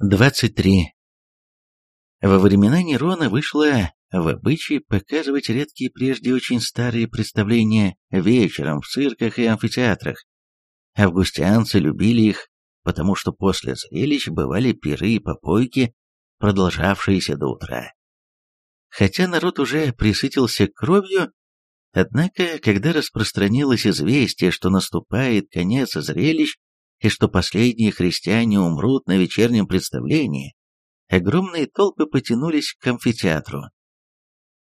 23. Во времена Нерона вышло в обычай показывать редкие прежде очень старые представления вечером в цирках и амфитеатрах. Августианцы любили их, потому что после зрелищ бывали пиры и попойки, продолжавшиеся до утра. Хотя народ уже присытился кровью, однако, когда распространилось известие, что наступает конец зрелищ, и что последние христиане умрут на вечернем представлении, огромные толпы потянулись к амфитеатру.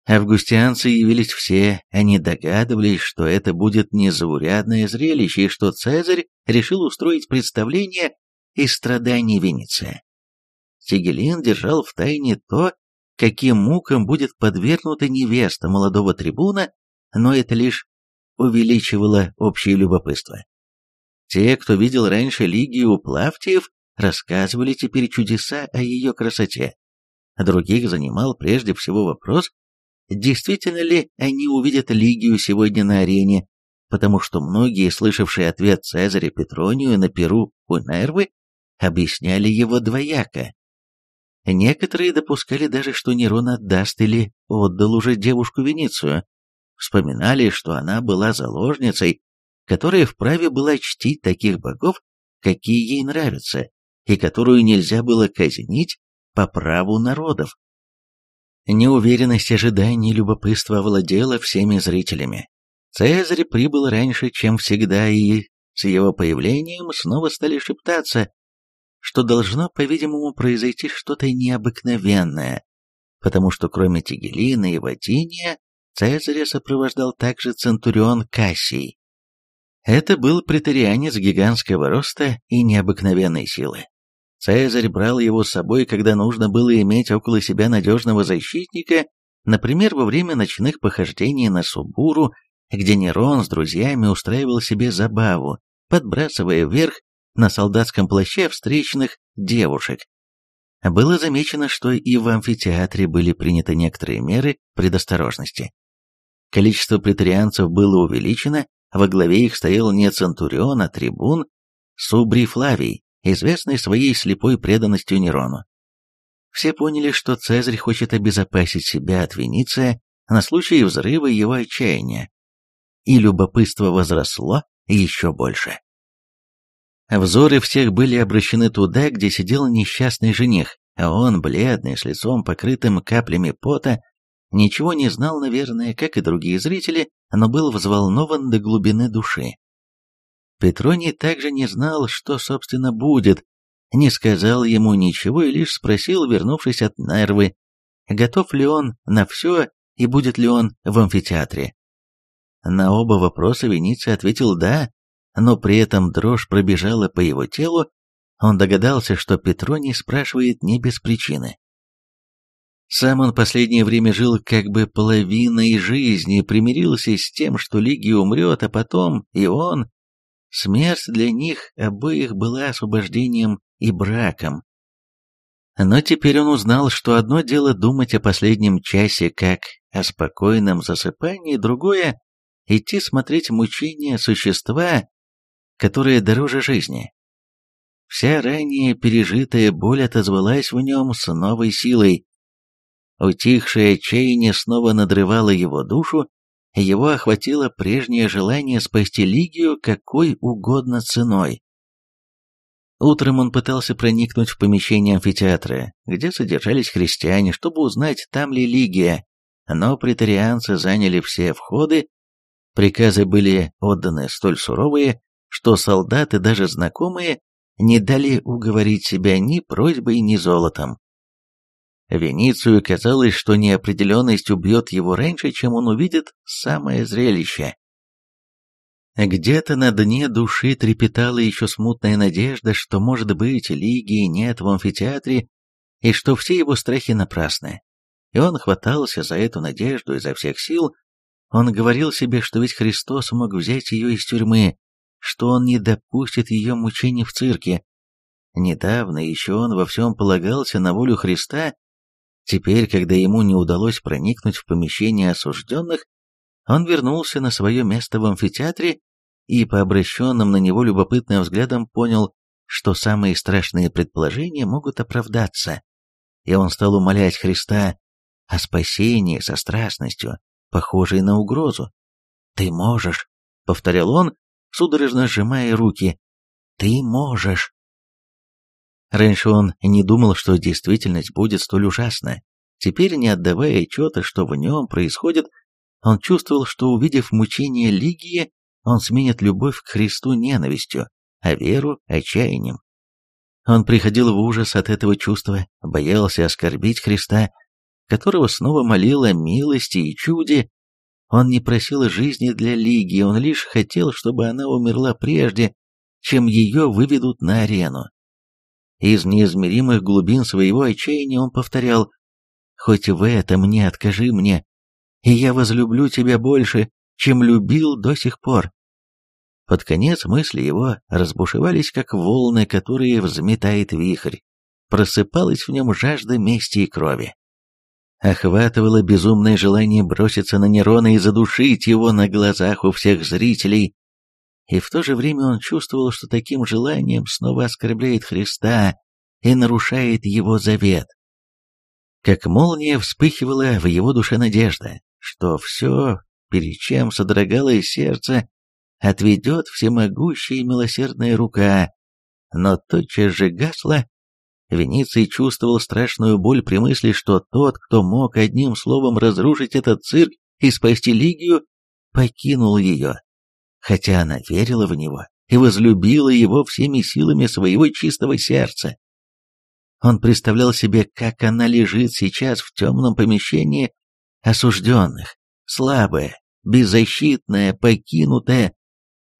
Августианцы явились все, они догадывались, что это будет незаурядное зрелище и что Цезарь решил устроить представление из страданий Венеции. Тигелин держал в тайне то, каким мукам будет подвергнута невеста молодого трибуна, но это лишь увеличивало общее любопытство. Те, кто видел раньше Лигию Плавтиев, рассказывали теперь чудеса о ее красоте. Других занимал прежде всего вопрос, действительно ли они увидят Лигию сегодня на арене, потому что многие, слышавшие ответ Цезаря Петронию на Перу у Нервы, объясняли его двояко. Некоторые допускали даже, что Нерон отдаст или отдал уже девушку Веницию. Вспоминали, что она была заложницей которая вправе была чтить таких богов, какие ей нравятся, и которую нельзя было казнить по праву народов. Неуверенность, ожидание, любопытство овладело всеми зрителями. Цезарь прибыл раньше, чем всегда, и с его появлением снова стали шептаться, что должно, по-видимому, произойти что-то необыкновенное, потому что кроме Тигелина и Ватиния, Цезаря сопровождал также Центурион Кассий, это был претарианец гигантского роста и необыкновенной силы. Цезарь брал его с собой, когда нужно было иметь около себя надежного защитника, например, во время ночных похождений на Субуру, где Нерон с друзьями устраивал себе забаву, подбрасывая вверх на солдатском плаще встречных девушек. Было замечено, что и в амфитеатре были приняты некоторые меры предосторожности. Количество претарианцев было увеличено, во главе их стоял не Центурион, а трибун Субрий Флавий, известный своей слепой преданностью Нерону. Все поняли, что Цезарь хочет обезопасить себя от Вениция на случай взрыва его отчаяния. И любопытство возросло еще больше. Взоры всех были обращены туда, где сидел несчастный жених, а он, бледный, с лицом покрытым каплями пота, Ничего не знал, наверное, как и другие зрители, но был взволнован до глубины души. Петроний также не знал, что, собственно, будет, не сказал ему ничего и лишь спросил, вернувшись от Нервы, готов ли он на все и будет ли он в амфитеатре. На оба вопроса Вениций ответил «да», но при этом дрожь пробежала по его телу, он догадался, что Петроний спрашивает не без причины. Сам он последнее время жил как бы половиной жизни, примирился с тем, что Лигия умрет, а потом и он. Смерть для них обоих была освобождением и браком. Но теперь он узнал, что одно дело думать о последнем часе как о спокойном засыпании, другое — идти смотреть мучения существа, которое дороже жизни. Вся ранее пережитая боль отозвалась в нем с новой силой. Утихшее отчаяние снова надрывало его душу, его охватило прежнее желание спасти Лигию какой угодно ценой. Утром он пытался проникнуть в помещение амфитеатра, где содержались христиане, чтобы узнать, там ли Лигия, но претарианцы заняли все входы, приказы были отданы столь суровые, что солдаты, даже знакомые, не дали уговорить себя ни просьбой, ни золотом. Веницию казалось, что неопределенность убьет его раньше, чем он увидит самое зрелище. Где-то на дне души трепетала еще смутная надежда, что, может быть, Лигии нет в амфитеатре, и что все его страхи напрасны. И он хватался за эту надежду изо всех сил. Он говорил себе, что ведь Христос мог взять ее из тюрьмы, что он не допустит ее мучений в цирке. Недавно еще он во всем полагался на волю Христа, Теперь, когда ему не удалось проникнуть в помещение осужденных, он вернулся на свое место в амфитеатре и по обращенным на него любопытным взглядам понял, что самые страшные предположения могут оправдаться, и он стал умолять Христа о спасении со страстностью, похожей на угрозу. «Ты можешь», — повторял он, судорожно сжимая руки, — «ты можешь». Раньше он не думал, что действительность будет столь ужасна. Теперь, не отдавая отчета, что в нем происходит, он чувствовал, что, увидев мучение Лигии, он сменит любовь к Христу ненавистью, а веру – отчаянием. Он приходил в ужас от этого чувства, боялся оскорбить Христа, которого снова молил о милости и чуде. Он не просил жизни для Лигии, он лишь хотел, чтобы она умерла прежде, чем ее выведут на арену. Из неизмеримых глубин своего отчаяния он повторял «Хоть в этом не откажи мне, и я возлюблю тебя больше, чем любил до сих пор». Под конец мысли его разбушевались, как волны, которые взметает вихрь. Просыпалась в нем жажда мести и крови. Охватывало безумное желание броситься на Нерона и задушить его на глазах у всех зрителей. И в то же время он чувствовал, что таким желанием снова оскорбляет Христа и нарушает его завет. Как молния вспыхивала в его душе надежда, что все, перед чем содрогалось сердце, отведет всемогущая и милосердная рука, но тотчас же гасла. Вениций чувствовал страшную боль при мысли, что тот, кто мог одним словом разрушить этот цирк и спасти Лигию, покинул ее, хотя она верила в него и возлюбила его всеми силами своего чистого сердца. Он представлял себе, как она лежит сейчас в темном помещении осужденных, слабая, беззащитная, покинутая,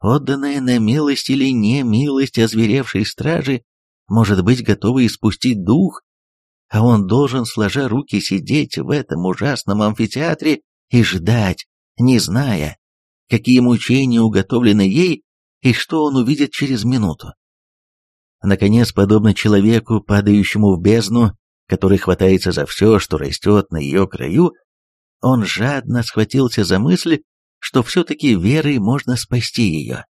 отданная на милость или не милость озверевшей стражи, может быть готова испустить дух, а он должен, сложа руки, сидеть в этом ужасном амфитеатре и ждать, не зная, какие мучения уготовлены ей и что он увидит через минуту. Наконец, подобно человеку, падающему в бездну, который хватается за все, что растет на ее краю, он жадно схватился за мысль, что все-таки верой можно спасти ее.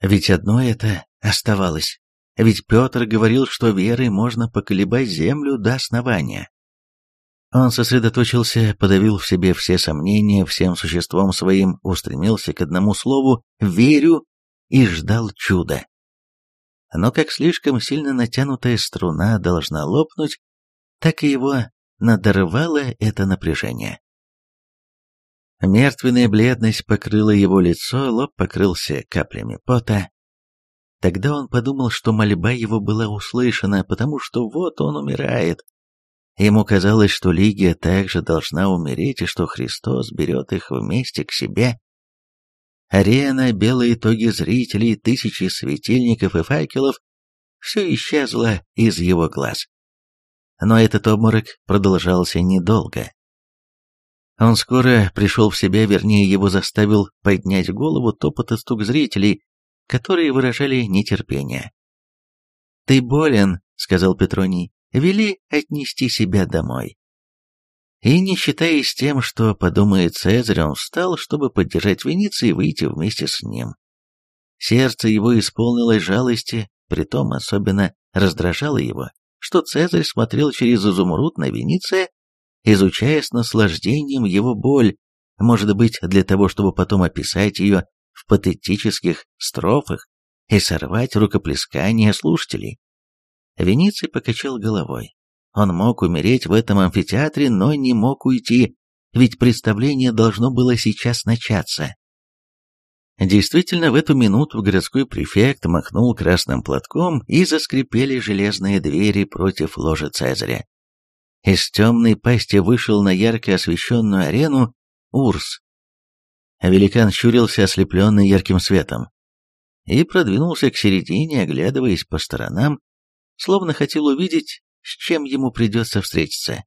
Ведь одно это оставалось. Ведь Петр говорил, что верой можно поколебать землю до основания. Он сосредоточился, подавил в себе все сомнения, всем существом своим устремился к одному слову «верю» и ждал чуда. Но как слишком сильно натянутая струна должна лопнуть, так и его надорвало это напряжение. Мертвенная бледность покрыла его лицо, лоб покрылся каплями пота. Тогда он подумал, что мольба его была услышана, потому что вот он умирает. Ему казалось, что Лигия также должна умереть, и что Христос берет их вместе к себе. Арена, белые итоги зрителей, тысячи светильников и факелов — все исчезло из его глаз. Но этот обморок продолжался недолго. Он скоро пришел в себя, вернее, его заставил поднять голову топот и стук зрителей, которые выражали нетерпение. «Ты болен», — сказал Петроний, — «вели отнести себя домой». И не считаясь тем, что подумает Цезарь, он встал, чтобы поддержать Венецию и выйти вместе с ним. Сердце его исполнилось жалости, притом особенно раздражало его, что Цезарь смотрел через изумруд на Вениция изучая с наслаждением его боль, может быть, для того, чтобы потом описать ее в патетических строфах и сорвать рукоплескание слушателей. Вениций покачал головой. Он мог умереть в этом амфитеатре, но не мог уйти, ведь представление должно было сейчас начаться. Действительно, в эту минуту городской префект махнул красным платком и заскрипели железные двери против ложи Цезаря. Из темной пасти вышел на ярко освещенную арену Урс. Великан щурился, ослепленный ярким светом, и продвинулся к середине, оглядываясь по сторонам, словно хотел увидеть, с чем ему придется встретиться.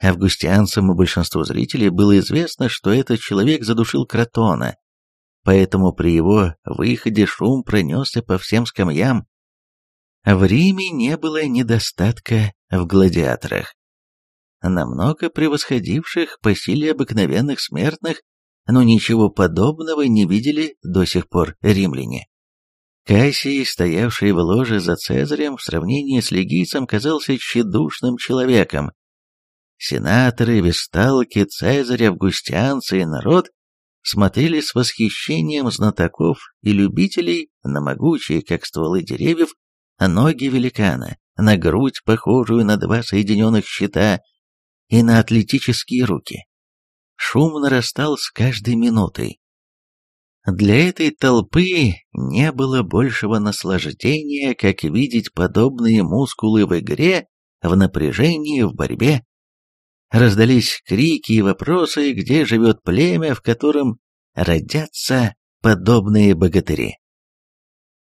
Августианцам и большинству зрителей было известно, что этот человек задушил Кротона, поэтому при его выходе шум пронесся по всем скамьям. В Риме не было недостатка в гладиаторах намного превосходивших по силе обыкновенных смертных, но ничего подобного не видели до сих пор римляне. Кассий, стоявший в ложе за Цезарем, в сравнении с легийцем казался тщедушным человеком. Сенаторы, весталки, Цезарь, августианцы и народ смотрели с восхищением знатоков и любителей на могучие, как стволы деревьев, ноги великана, на грудь, похожую на два соединенных щита, и на атлетические руки. Шум нарастал с каждой минутой. Для этой толпы не было большего наслаждения, как видеть подобные мускулы в игре, в напряжении, в борьбе. Раздались крики и вопросы, где живет племя, в котором родятся подобные богатыри.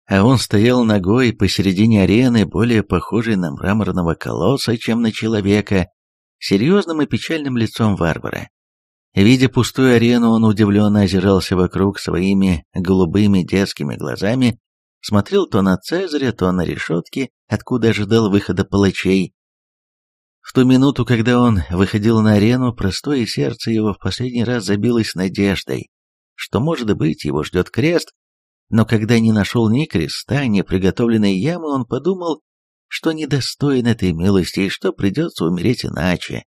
А он стоял ногой посередине арены, более похожей на мраморного колосса, чем на человека, серьезным и печальным лицом варвара. Видя пустую арену, он удивленно озирался вокруг своими голубыми детскими глазами, смотрел то на Цезаря, то на решетки, откуда ожидал выхода палачей. В ту минуту, когда он выходил на арену, простое сердце его в последний раз забилось надеждой, что, может быть, его ждет крест, но когда не нашел ни креста, ни приготовленной ямы, он подумал, что недостоин этой милости и что придется умереть иначе,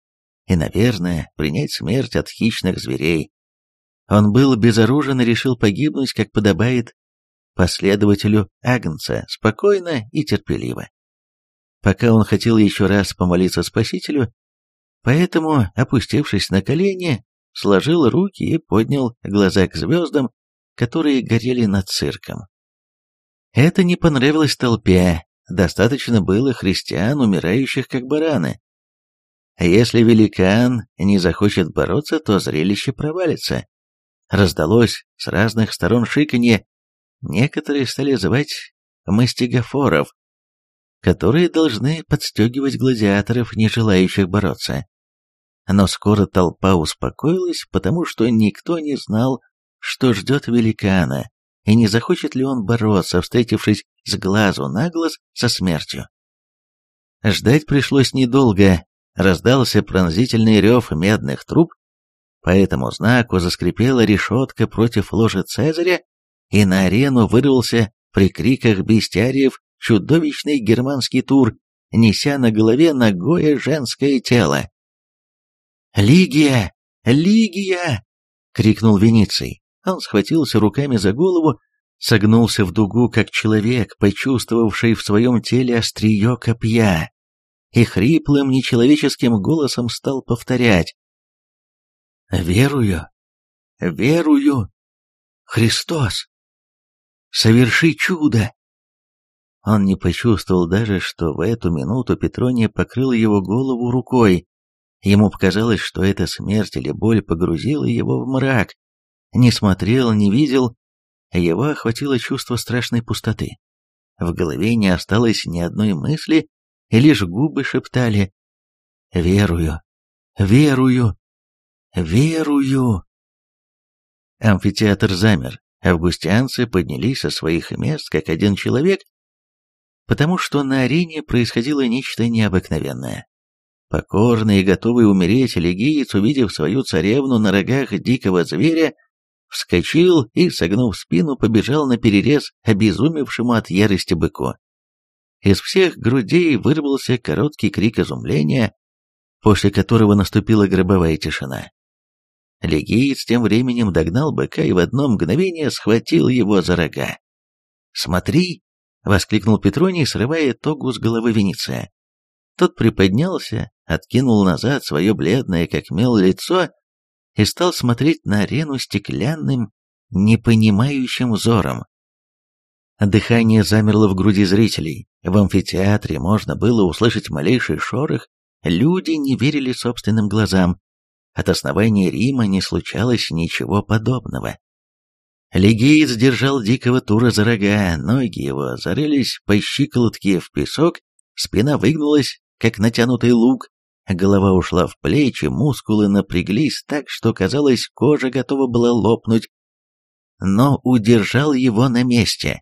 и, наверное, принять смерть от хищных зверей. Он был безоружен и решил погибнуть, как подобает последователю Агнца, спокойно и терпеливо. Пока он хотел еще раз помолиться Спасителю, поэтому, опустившись на колени, сложил руки и поднял глаза к звездам, которые горели над цирком. Это не понравилось толпе, достаточно было христиан, умирающих как бараны, если великан не захочет бороться, то зрелище провалится. Раздалось с разных сторон шиканье. Некоторые стали звать мастигофоров, которые должны подстегивать гладиаторов, не желающих бороться. Но скоро толпа успокоилась, потому что никто не знал, что ждет великана, и не захочет ли он бороться, встретившись с глазу на глаз со смертью. Ждать пришлось недолго, раздался пронзительный рев медных труб, по этому знаку заскрипела решетка против ложи Цезаря, и на арену вырвался при криках бестиариев чудовищный германский тур, неся на голове ногое женское тело. «Лигия! Лигия!» — крикнул Вениций. Он схватился руками за голову, согнулся в дугу, как человек, почувствовавший в своем теле острие копья и хриплым нечеловеческим голосом стал повторять «Верую, верую, Христос, соверши чудо!» Он не почувствовал даже, что в эту минуту Петрония покрыла его голову рукой. Ему показалось, что эта смерть или боль погрузила его в мрак. Не смотрел, не видел. Его охватило чувство страшной пустоты. В голове не осталось ни одной мысли, и лишь губы шептали «Верую, верую, верую». Амфитеатр замер, августианцы поднялись со своих мест как один человек, потому что на арене происходило нечто необыкновенное. Покорный и готовый умереть легиец, увидев свою царевну на рогах дикого зверя, вскочил и, согнув спину, побежал на перерез обезумевшему от ярости быку. Из всех грудей вырвался короткий крик изумления, после которого наступила гробовая тишина. Легиец тем временем догнал быка и в одно мгновение схватил его за рога. «Смотри!» — воскликнул Петроний, срывая тогу с головы Венеция. Тот приподнялся, откинул назад свое бледное, как мел, лицо и стал смотреть на арену стеклянным, непонимающим взором. Дыхание замерло в груди зрителей. В амфитеатре можно было услышать малейший шорох. Люди не верили собственным глазам. От основания Рима не случалось ничего подобного. Легиец держал дикого тура за рога, ноги его зарылись по щиколотке в песок, спина выгнулась, как натянутый лук, голова ушла в плечи, мускулы напряглись так, что, казалось, кожа готова была лопнуть, но удержал его на месте.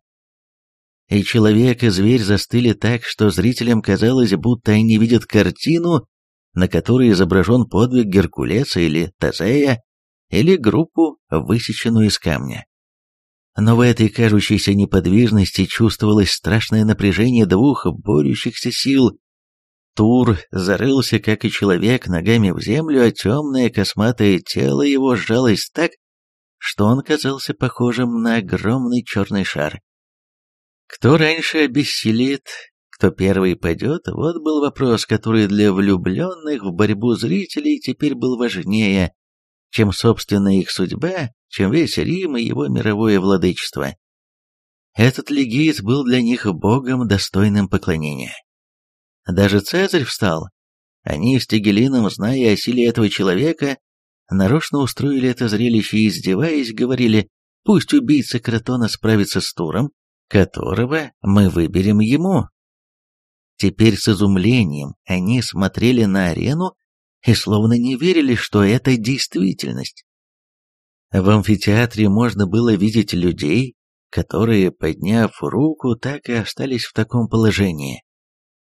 И человек, и зверь застыли так, что зрителям казалось, будто они видят картину, на которой изображен подвиг Геркулеса или Тезея, или группу, высеченную из камня. Но в этой кажущейся неподвижности чувствовалось страшное напряжение двух борющихся сил. Тур зарылся, как и человек, ногами в землю, а темное косматое тело его сжалось так, что он казался похожим на огромный черный шар. Кто раньше обессилит, кто первый пойдет, вот был вопрос, который для влюбленных в борьбу зрителей теперь был важнее, чем собственная их судьба, чем весь Рим и его мировое владычество. Этот легиец был для них богом, достойным поклонения. Даже Цезарь встал. Они с Тигелином, зная о силе этого человека, нарочно устроили это зрелище и, издеваясь, говорили, пусть убийца Кротона справится с Туром, которого мы выберем ему. Теперь с изумлением они смотрели на арену и словно не верили, что это действительность. В амфитеатре можно было видеть людей, которые, подняв руку, так и остались в таком положении.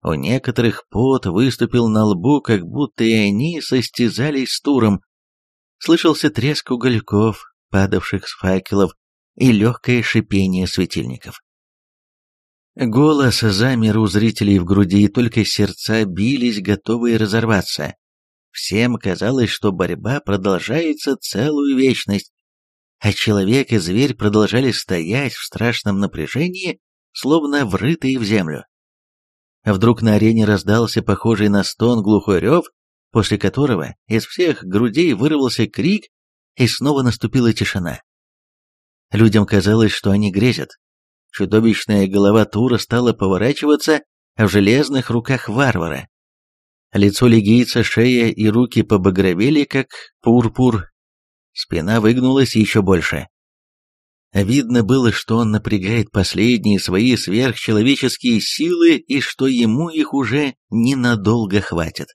У некоторых пот выступил на лбу, как будто и они состязались с туром. Слышался треск угольков, падавших с факелов, и легкое шипение светильников. Голос замер у зрителей в груди, и только сердца бились, готовые разорваться. Всем казалось, что борьба продолжается целую вечность, а человек и зверь продолжали стоять в страшном напряжении, словно врытые в землю. Вдруг на арене раздался похожий на стон глухой рев, после которого из всех грудей вырвался крик, и снова наступила тишина. Людям казалось, что они грезят. Чудовищная голова Тура стала поворачиваться в железных руках варвара. Лицо легийца, шея и руки побагровели, как пурпур. Спина выгнулась еще больше. Видно было, что он напрягает последние свои сверхчеловеческие силы и что ему их уже ненадолго хватит.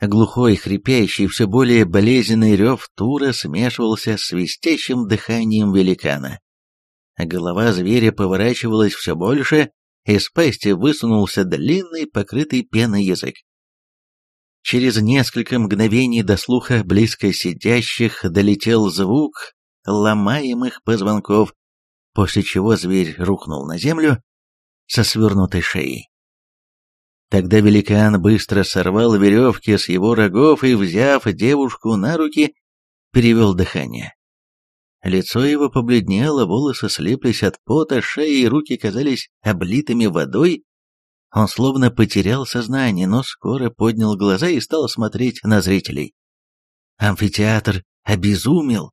Глухой, хрипящий, все более болезненный рев Тура смешивался с свистящим дыханием великана. Голова зверя поворачивалась все больше, из пасти высунулся длинный, покрытый пеной язык. Через несколько мгновений до слуха близко сидящих долетел звук ломаемых позвонков, после чего зверь рухнул на землю со свернутой шеей. Тогда великан быстро сорвал веревки с его рогов и, взяв девушку на руки, перевел дыхание. Лицо его побледнело, волосы слиплись от пота, шея и руки казались облитыми водой. Он словно потерял сознание, но скоро поднял глаза и стал смотреть на зрителей. Амфитеатр обезумел.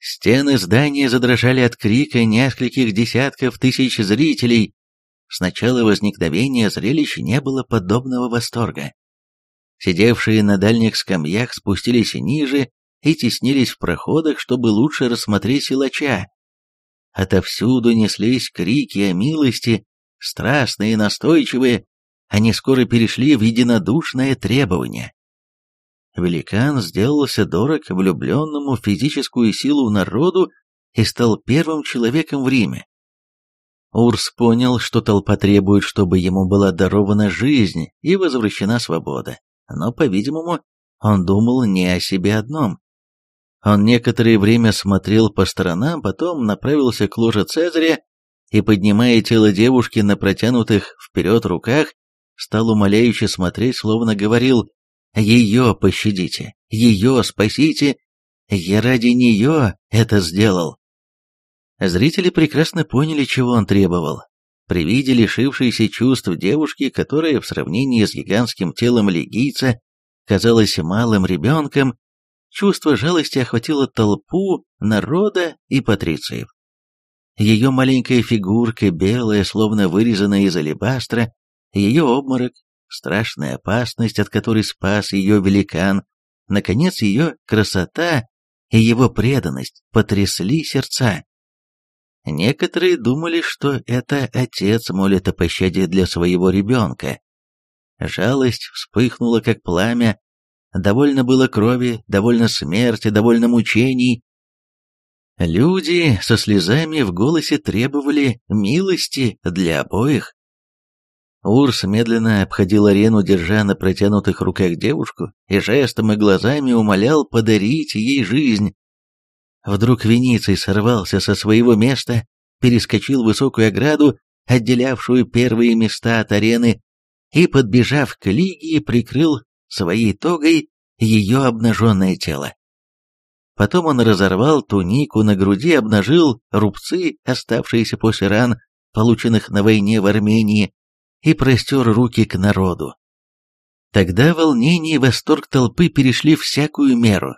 Стены здания задрожали от крика нескольких десятков тысяч зрителей. С начала возникновения зрелища не было подобного восторга. Сидевшие на дальних скамьях спустились ниже и теснились в проходах, чтобы лучше рассмотреть силача. Отовсюду неслись крики о милости, страстные и настойчивые, они скоро перешли в единодушное требование. Великан сделался дорог влюбленному в физическую силу народу и стал первым человеком в Риме. Урс понял, что толпа требует, чтобы ему была дарована жизнь и возвращена свобода, но, по-видимому, он думал не о себе одном. Он некоторое время смотрел по сторонам, потом направился к ложе Цезаря и, поднимая тело девушки на протянутых вперед руках, стал умоляюще смотреть, словно говорил «Ее пощадите, ее спасите, я ради нее это сделал». Зрители прекрасно поняли, чего он требовал. При виде лишившейся чувств девушки, которая в сравнении с гигантским телом легийца казалась малым ребенком, Чувство жалости охватило толпу народа и патрициев. Ее маленькая фигурка, белая, словно вырезанная из алебастра, ее обморок, страшная опасность, от которой спас ее великан, наконец ее красота и его преданность потрясли сердца. Некоторые думали, что это отец молит о пощаде для своего ребенка. Жалость вспыхнула, как пламя, Довольно было крови, довольно смерти, довольно мучений. Люди со слезами в голосе требовали милости для обоих. Урс медленно обходил арену, держа на протянутых руках девушку, и жестом и глазами умолял подарить ей жизнь. Вдруг Вениций сорвался со своего места, перескочил высокую ограду, отделявшую первые места от арены, и, подбежав к Лигии, прикрыл своей тогой ее обнаженное тело. Потом он разорвал тунику на груди, обнажил рубцы, оставшиеся после ран, полученных на войне в Армении, и простер руки к народу. Тогда волнение и восторг толпы перешли всякую меру.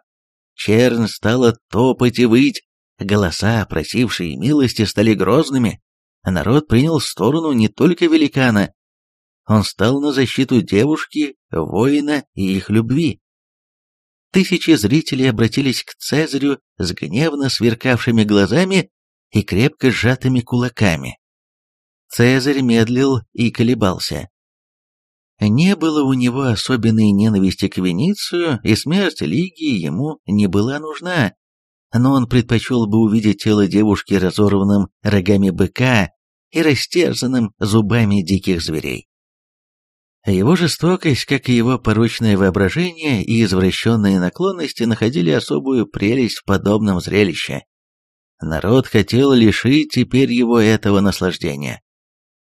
Чернь стала топать и выть, голоса, просившие милости, стали грозными, а народ принял сторону не только великана, он стал на защиту девушки, воина и их любви. Тысячи зрителей обратились к Цезарю с гневно сверкавшими глазами и крепко сжатыми кулаками. Цезарь медлил и колебался. Не было у него особенной ненависти к Веницию, и смерть Лигии ему не была нужна, но он предпочел бы увидеть тело девушки разорванным рогами быка и растерзанным зубами диких зверей. Его жестокость, как и его порочное воображение и извращенные наклонности находили особую прелесть в подобном зрелище. Народ хотел лишить теперь его этого наслаждения.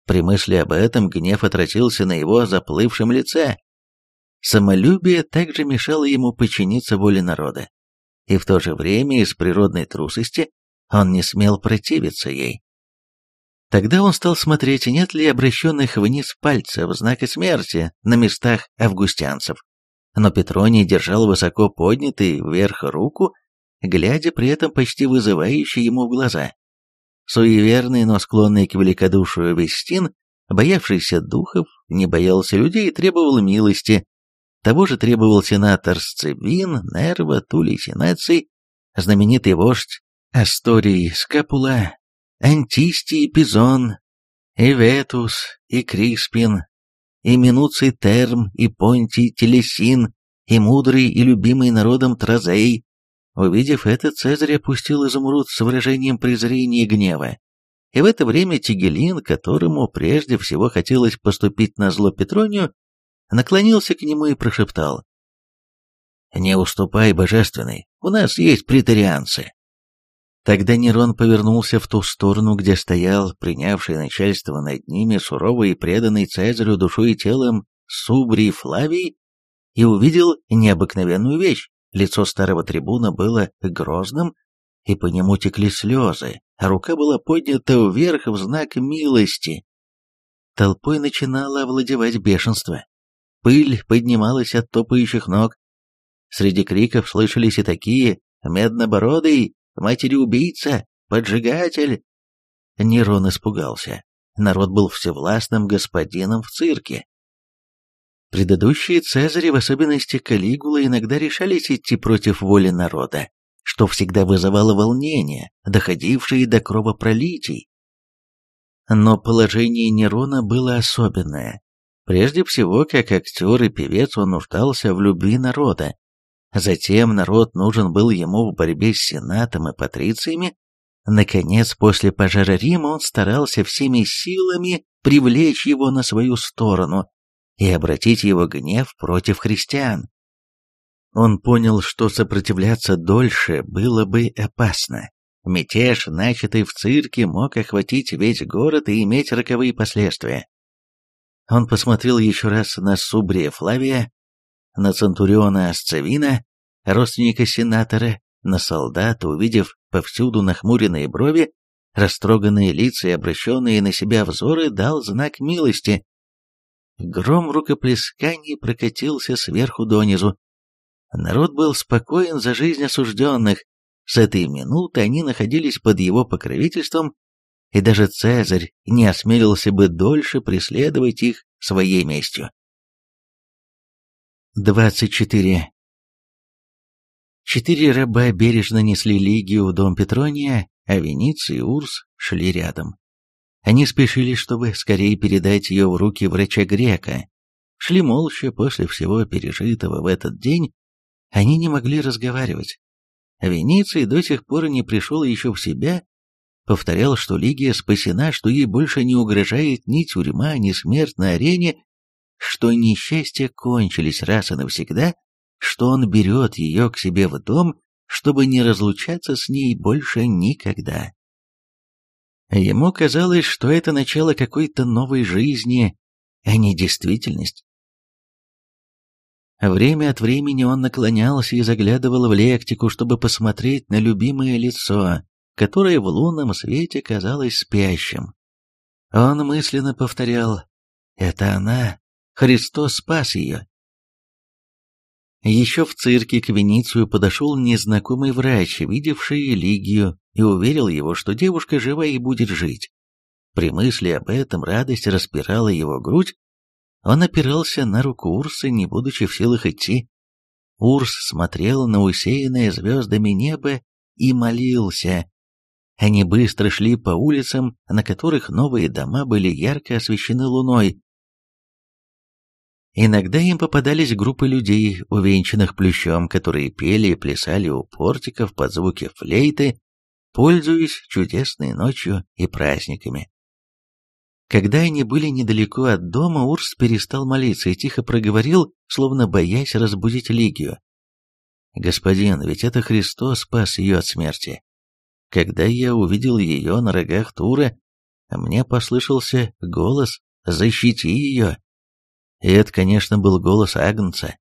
При мысли об этом гнев отразился на его заплывшем лице. Самолюбие также мешало ему подчиниться воле народа. И в то же время из природной трусости он не смел противиться ей. Тогда он стал смотреть, нет ли обращенных вниз пальцев знака смерти на местах августянцев. Но Петроний держал высоко поднятый вверх руку, глядя при этом почти вызывающе ему в глаза. Суеверный, но склонный к великодушию Вестин, боявшийся духов, не боялся людей и требовал милости. Того же требовал сенатор Сцебин, Нерва, Тулей Синаций, знаменитый вождь Асторий Скапула, Антистий Пизон, и Ветус, и Криспин, и Минуций Терм, и Понтий Телесин, и мудрый и любимый народом Тразей. Увидев это, Цезарь опустил изумруд с выражением презрения и гнева. И в это время Тигелин, которому прежде всего хотелось поступить на зло Петронию, наклонился к нему и прошептал. «Не уступай, божественный, у нас есть претарианцы, Тогда Нерон повернулся в ту сторону, где стоял принявший начальство над ними суровый и преданный Цезарю душой и телом Субрий Флавий и увидел необыкновенную вещь. Лицо старого трибуна было грозным, и по нему текли слезы, а рука была поднята вверх в знак милости. Толпой начинало овладевать бешенство. Пыль поднималась от топающих ног. Среди криков слышались и такие «Меднобородый! матери-убийца, поджигатель!» Нерон испугался. Народ был всевластным господином в цирке. Предыдущие цезари, в особенности Калигула, иногда решались идти против воли народа, что всегда вызывало волнение, доходившее до кровопролитий. Но положение Нерона было особенное. Прежде всего, как актер и певец он нуждался в любви народа, Затем народ нужен был ему в борьбе с сенатом и патрициями. Наконец, после пожара Рима он старался всеми силами привлечь его на свою сторону и обратить его гнев против христиан. Он понял, что сопротивляться дольше было бы опасно. Мятеж, начатый в цирке, мог охватить весь город и иметь роковые последствия. Он посмотрел еще раз на Субрия Флавия, на Центуриона Асцевина, родственника сенатора, на солдата, увидев повсюду нахмуренные брови, растроганные лица и обращенные на себя взоры, дал знак милости. Гром рукоплесканий прокатился сверху донизу. Народ был спокоен за жизнь осужденных. С этой минуты они находились под его покровительством, и даже Цезарь не осмелился бы дольше преследовать их своей местью. 24. Четыре раба бережно несли Лигию в дом Петрония, а Вениций и Урс шли рядом. Они спешили, чтобы скорее передать ее в руки врача Грека. Шли молча после всего пережитого в этот день, они не могли разговаривать. Вениций до сих пор не пришел еще в себя, повторял, что Лигия спасена, что ей больше не угрожает ни тюрьма, ни смерть на арене, что несчастья кончились раз и навсегда, что он берет ее к себе в дом чтобы не разлучаться с ней больше никогда. Ему казалось, что это начало какой-то новой жизни, а не действительность. Время от времени он наклонялся и заглядывал в лектику, чтобы посмотреть на любимое лицо, которое в лунном свете казалось спящим. Он мысленно повторял «Это она! Христос спас ее!» Еще в цирке к Веницию подошел незнакомый врач, видевший Лигию, и уверил его, что девушка жива и будет жить. При мысли об этом радость распирала его грудь. Он опирался на руку Урсы, не будучи в силах идти. Урс смотрел на усеянное звездами небо и молился. Они быстро шли по улицам, на которых новые дома были ярко освещены луной, Иногда им попадались группы людей, увенчанных плющом, которые пели и плясали у портиков под звуки флейты, пользуясь чудесной ночью и праздниками. Когда они были недалеко от дома, Урс перестал молиться и тихо проговорил, словно боясь разбудить Лигию. «Господин, ведь это Христос спас ее от смерти. Когда я увидел ее на рогах Тура, мне послышался голос «Защити ее!» И это, конечно, был голос Агнца.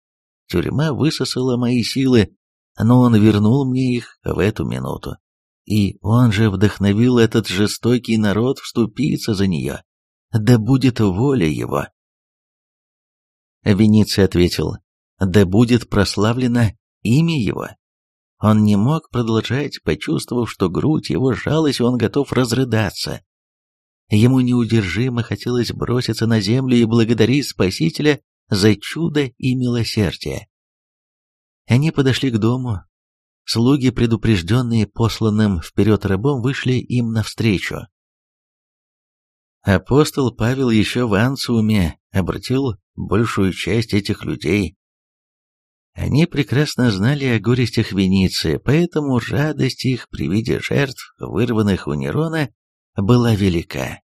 Тюрьма высосала мои силы, но он вернул мне их в эту минуту. И он же вдохновил этот жестокий народ вступиться за нее. Да будет воля его. Вениций ответил, да будет прославлено имя его. Он не мог продолжать, почувствовав, что грудь его сжалась, и он готов разрыдаться. Ему неудержимо хотелось броситься на землю и благодарить Спасителя за чудо и милосердие. Они подошли к дому. Слуги, предупрежденные посланным вперед рабом, вышли им навстречу. Апостол Павел еще в Анциуме обратил большую часть этих людей. Они прекрасно знали о горестях Венеции, поэтому радость их при виде жертв, вырванных у Нерона, была велика.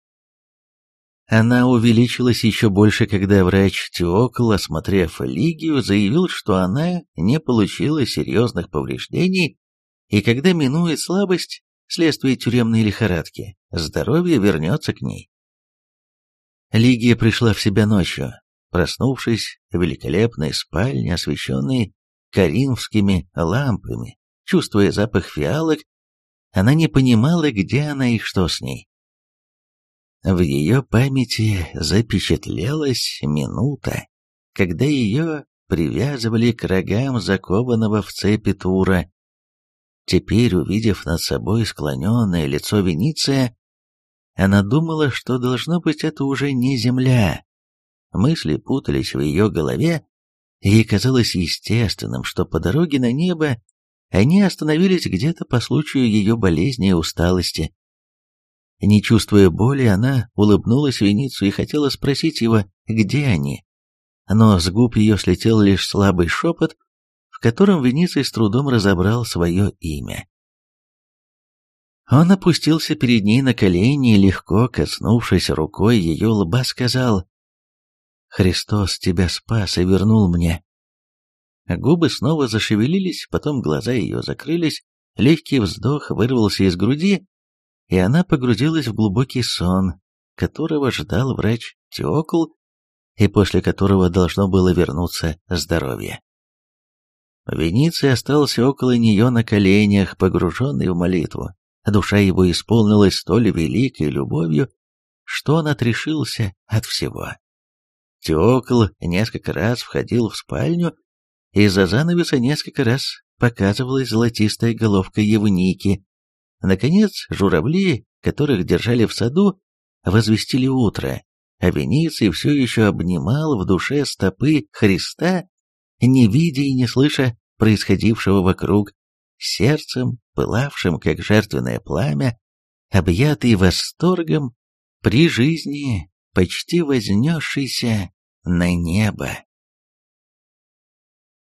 Она увеличилась еще больше, когда врач Теокл, осмотрев Лигию, заявил, что она не получила серьезных повреждений, и когда минует слабость, вследствие тюремной лихорадки, здоровье вернется к ней. Лигия пришла в себя ночью, проснувшись в великолепной спальне, освещенной коринфскими лампами, чувствуя запах фиалок она не понимала, где она и что с ней. В ее памяти запечатлелась минута, когда ее привязывали к рогам закованного в цепи Тура. Теперь, увидев над собой склоненное лицо Вениция, она думала, что должно быть это уже не земля. Мысли путались в ее голове, и казалось естественным, что по дороге на небо они остановились где-то по случаю ее болезни и усталости. Не чувствуя боли, она улыбнулась Веницу и хотела спросить его, где они. Но с губ ее слетел лишь слабый шепот, в котором Вениций с трудом разобрал свое имя. Он опустился перед ней на колени и, легко коснувшись рукой ее лба, сказал, «Христос тебя спас и вернул мне Губы снова зашевелились, потом глаза ее закрылись, легкий вздох вырвался из груди, и она погрузилась в глубокий сон, которого ждал врач Теокл, и после которого должно было вернуться здоровье. Вениций остался около нее на коленях, погруженный в молитву. Душа его исполнилась столь великой любовью, что он отрешился от всего. Теокл несколько раз входил в спальню из-за занавеса несколько раз показывалась золотистая головка Евники. Наконец, журавли, которых держали в саду, возвестили утро, а Вениций все еще обнимал в душе стопы Христа, не видя и не слыша происходившего вокруг, сердцем, пылавшим, как жертвенное пламя, объятый восторгом при жизни, почти вознесшийся на небо.